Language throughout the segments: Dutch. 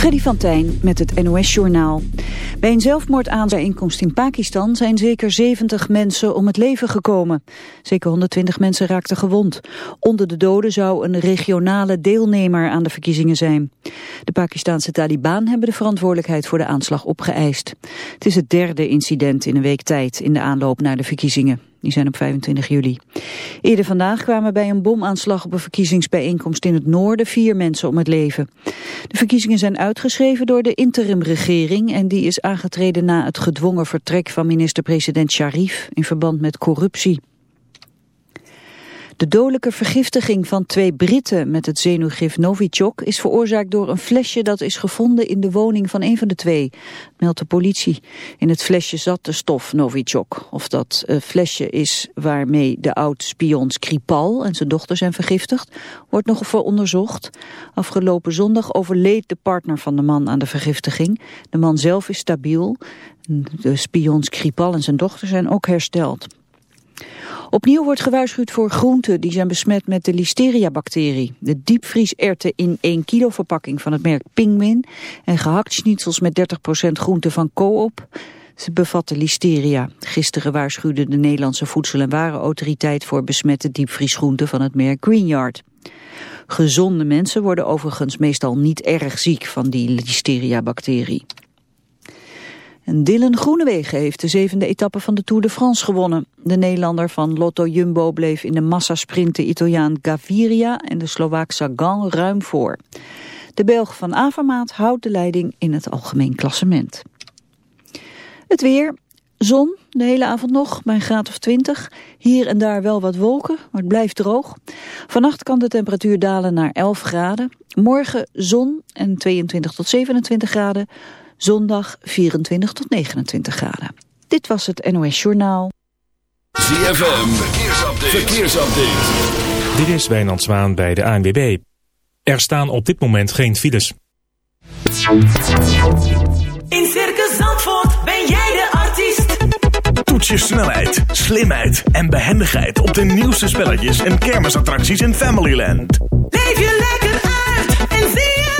Freddy van Tijn met het NOS-journaal. Bij een zelfmoordaanzijinkomst in Pakistan zijn zeker 70 mensen om het leven gekomen. Zeker 120 mensen raakten gewond. Onder de doden zou een regionale deelnemer aan de verkiezingen zijn. De Pakistanse Taliban hebben de verantwoordelijkheid voor de aanslag opgeëist. Het is het derde incident in een week tijd in de aanloop naar de verkiezingen. Die zijn op 25 juli. Eerder vandaag kwamen bij een bomaanslag op een verkiezingsbijeenkomst in het noorden vier mensen om het leven. De verkiezingen zijn uitgeschreven door de interimregering en die is aangetreden na het gedwongen vertrek van minister-president Sharif in verband met corruptie. De dodelijke vergiftiging van twee Britten met het zenuwgif Novichok is veroorzaakt door een flesje dat is gevonden in de woning van een van de twee, meldt de politie. In het flesje zat de stof Novichok. Of dat uh, flesje is waarmee de oud-spion Skripal en zijn dochter zijn vergiftigd, wordt nog voor onderzocht. Afgelopen zondag overleed de partner van de man aan de vergiftiging. De man zelf is stabiel. De spion Skripal en zijn dochter zijn ook hersteld. Opnieuw wordt gewaarschuwd voor groenten die zijn besmet met de listeria-bacterie. De diepvrieserwten in 1 kilo verpakking van het merk Pingwin en gehakt schnitzels met 30% groente van Coop. Ze bevatten listeria. Gisteren waarschuwde de Nederlandse Voedsel- en Warenautoriteit voor besmette diepvriesgroenten van het merk Greenyard. Gezonde mensen worden overigens meestal niet erg ziek van die listeria-bacterie. En Dylan Groenewegen heeft de zevende etappe van de Tour de France gewonnen. De Nederlander van Lotto Jumbo bleef in de massasprint de Italiaan Gaviria en de Slovaak Sagan ruim voor. De Belg van Avermaat houdt de leiding in het algemeen klassement. Het weer, zon, de hele avond nog, bij een graad of 20. Hier en daar wel wat wolken, maar het blijft droog. Vannacht kan de temperatuur dalen naar 11 graden. Morgen zon en 22 tot 27 graden. Zondag 24 tot 29 graden. Dit was het NOS Journaal. ZFM, verkeersupdate. verkeersupdate. Dit is Wijnand Zwaan bij de ANWB. Er staan op dit moment geen files. In Circus Zandvoort ben jij de artiest. Toets je snelheid, slimheid en behendigheid op de nieuwste spelletjes en kermisattracties in Familyland. Leef je lekker uit en zie zelf.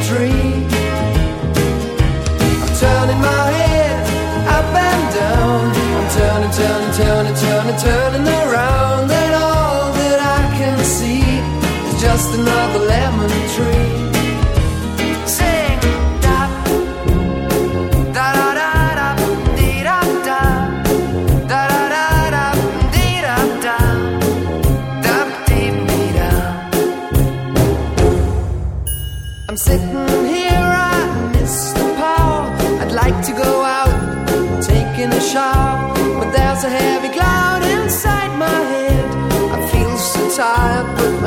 turning, turning, turning, around, and all that I can see is just another lemon tree.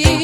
me.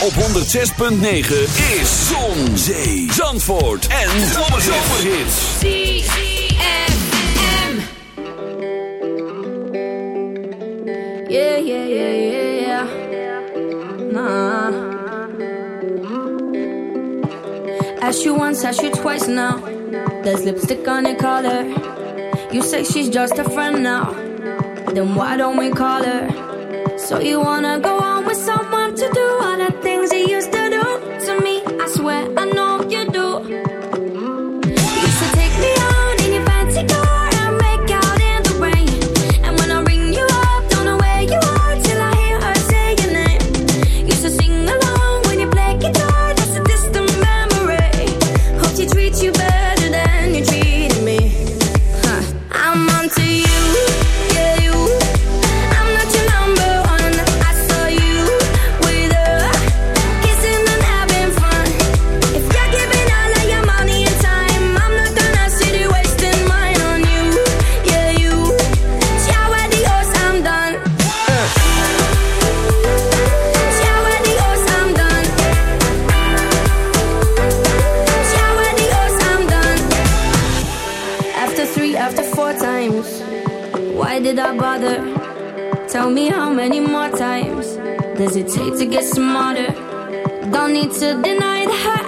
op 106.9 is Zon, Zee, Zandvoort en Zomerhits. ZFM. Yeah, yeah, yeah, yeah, yeah. Nah. Ask you once, ask you twice now. There's lipstick on her collar. You say she's just a friend now. Then why don't we call her? So you wanna go on with someone to do it to get smarter? Don't need to deny the hurt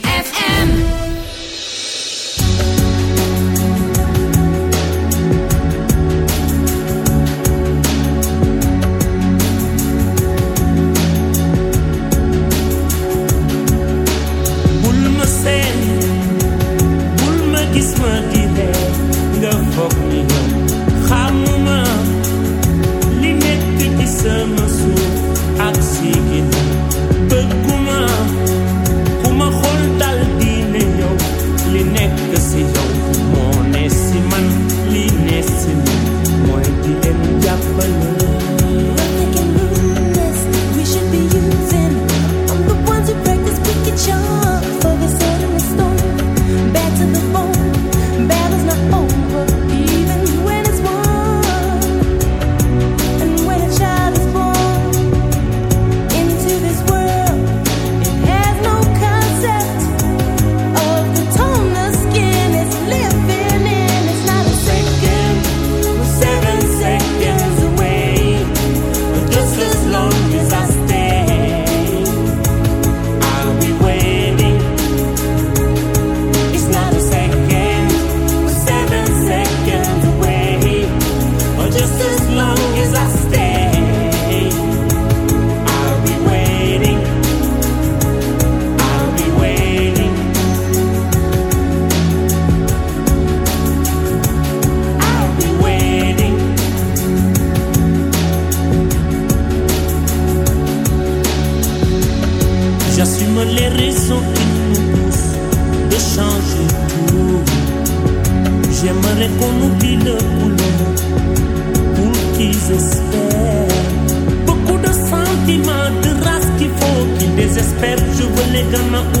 gonna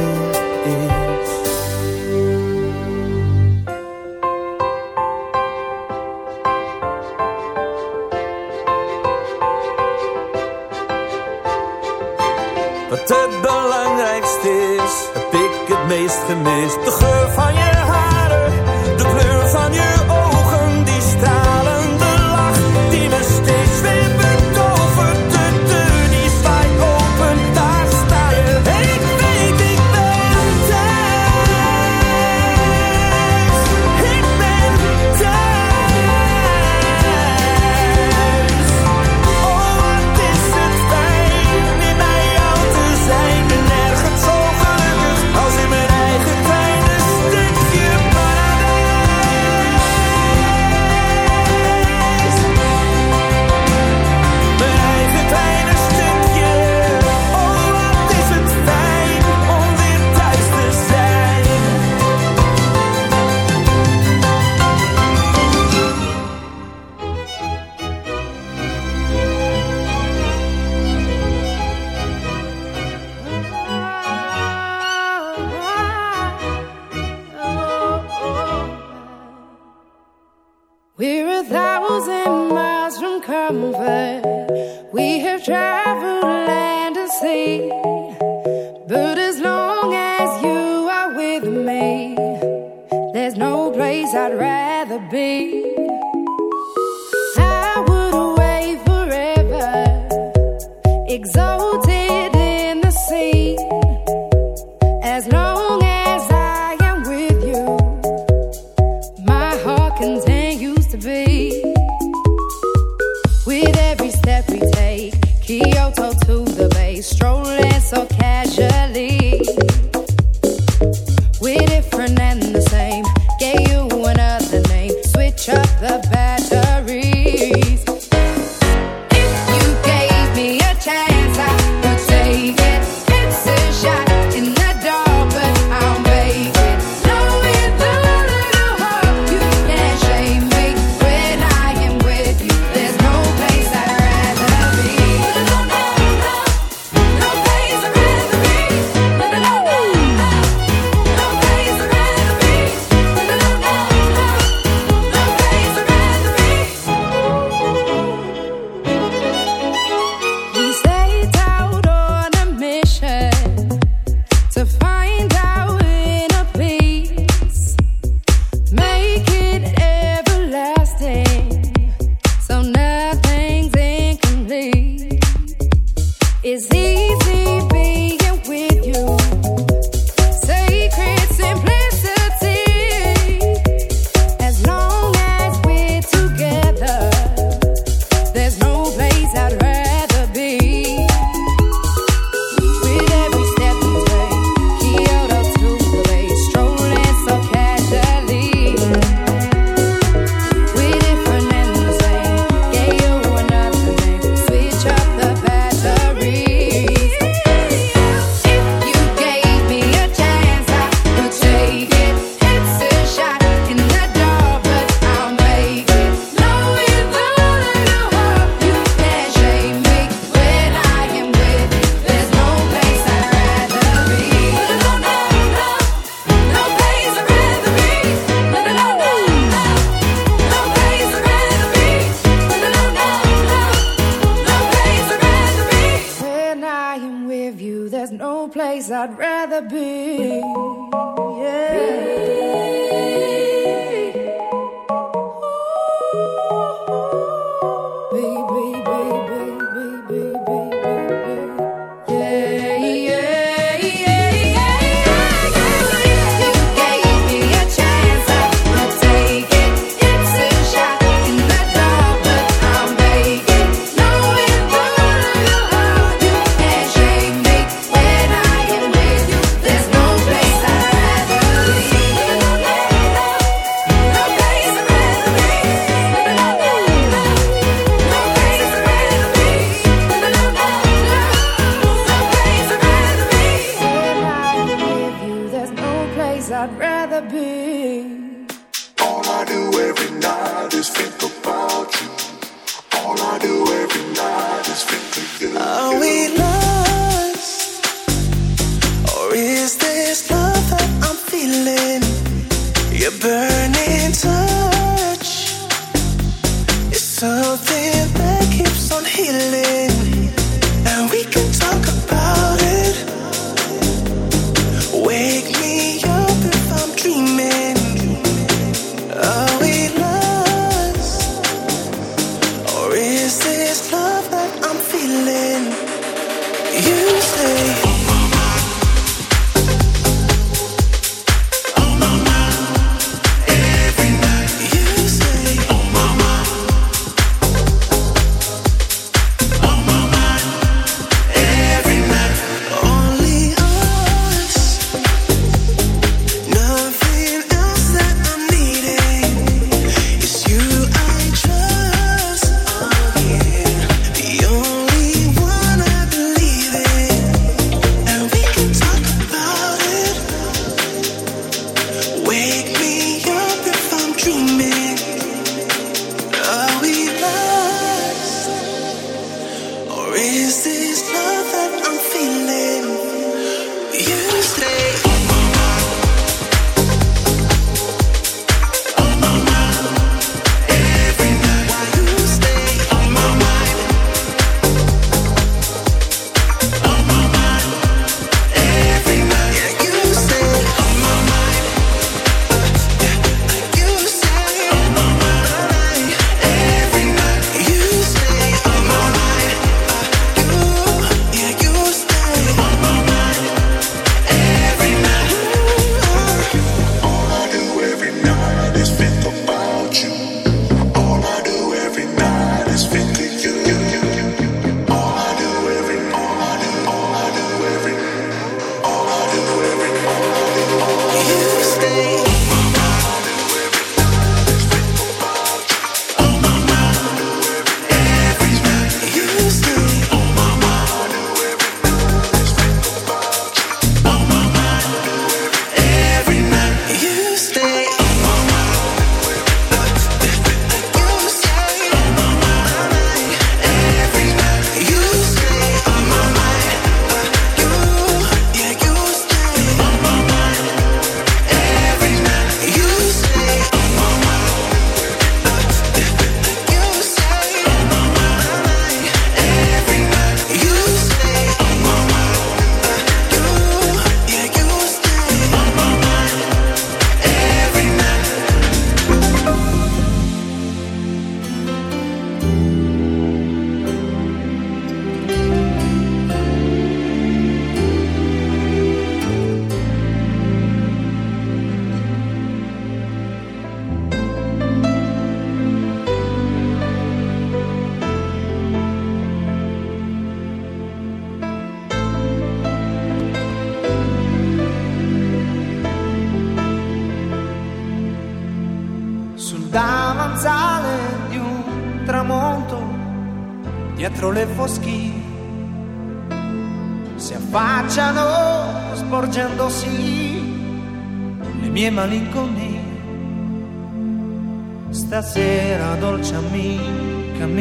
het meest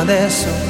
adesso